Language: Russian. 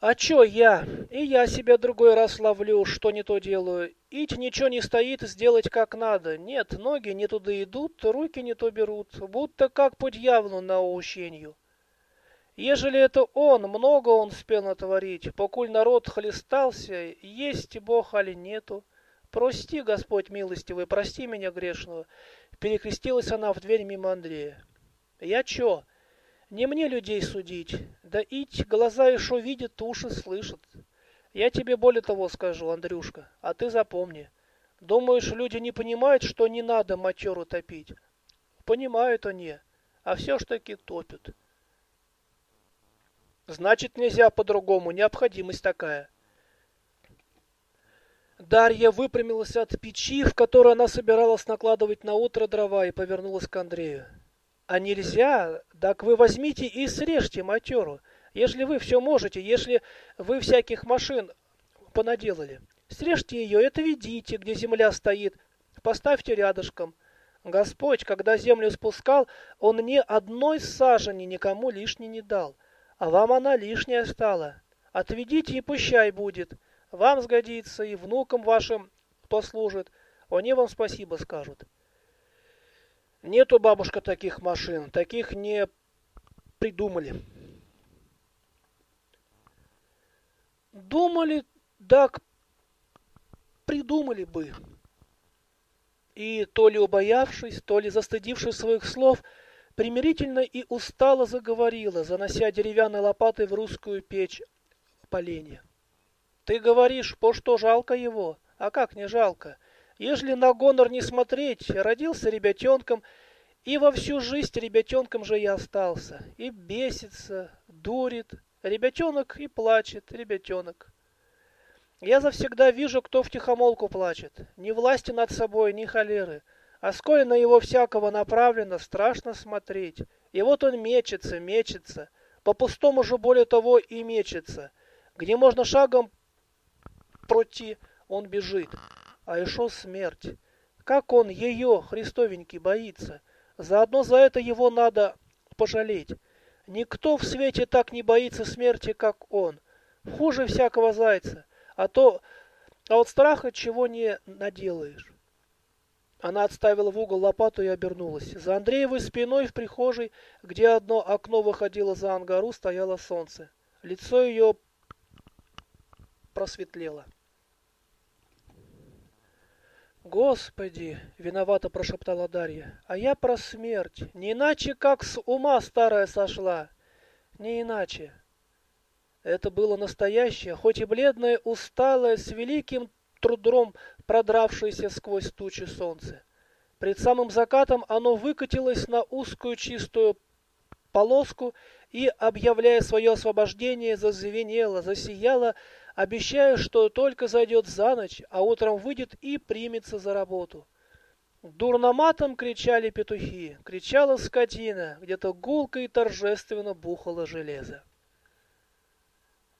А чё я? И я себя другой раз ловлю, что не то делаю. Ить ничего не стоит сделать как надо. Нет, ноги не туда идут, руки не то берут, будто как по дьяволу на ущенью. Ежели это он, много он спел натворить, покуль народ хлестался, есть Бог али нету. Прости, Господь милостивый, прости меня грешного. Перекрестилась она в дверь мимо Андрея. Я чё? Не мне людей судить, да ить глаза еще видят, уши слышат. Я тебе более того скажу, Андрюшка, а ты запомни. Думаешь, люди не понимают, что не надо матеру топить? Понимают они, а все ж таки топят. Значит, нельзя по-другому, необходимость такая. Дарья выпрямилась от печи, в которую она собиралась накладывать на утро дрова, и повернулась к Андрею. А нельзя, так вы возьмите и срежьте матеру, если вы все можете, если вы всяких машин понаделали. Срежьте ее, это ведите, где земля стоит, поставьте рядышком. Господь, когда землю спускал, Он ни одной сажени никому лишней не дал, а вам она лишняя стала. Отведите и пущай будет. Вам сгодится и внукам вашим послужит. Они вам спасибо скажут. Нету, бабушка, таких машин. Таких не придумали. Думали, так придумали бы. И то ли убоявшись, то ли застыдившись своих слов, примирительно и устало заговорила, занося деревянной лопатой в русскую печь поленья. Ты говоришь, по что жалко его? А как не жалко? Ежели на гонор не смотреть, родился ребятенком, и во всю жизнь ребятенком же и остался. И бесится, дурит. Ребятенок и плачет, ребятенок. Я завсегда вижу, кто в тихомолку плачет. Ни власти над собой, ни холеры. А сколь на его всякого направлено, страшно смотреть. И вот он мечется, мечется. По-пустому же более того и мечется. Где можно шагом пройти, он бежит а еще смерть. Как он ее, Христовенький, боится? Заодно за это его надо пожалеть. Никто в свете так не боится смерти, как он. Хуже всякого зайца. А то, а от страха чего не наделаешь. Она отставила в угол лопату и обернулась. За Андреевой спиной в прихожей, где одно окно выходило за ангару, стояло солнце. Лицо ее просветлело. «Господи!» — виновато прошептала Дарья. «А я про смерть. Не иначе, как с ума старая сошла. Не иначе». Это было настоящее, хоть и бледное, усталое, с великим трудом продравшееся сквозь тучи солнце. Пред самым закатом оно выкатилось на узкую чистую полоску и, объявляя свое освобождение, зазвенело, засияло, обещая, что только зайдет за ночь, а утром выйдет и примется за работу. Дурноматом кричали петухи, кричала скотина, где-то гулко и торжественно бухало железо.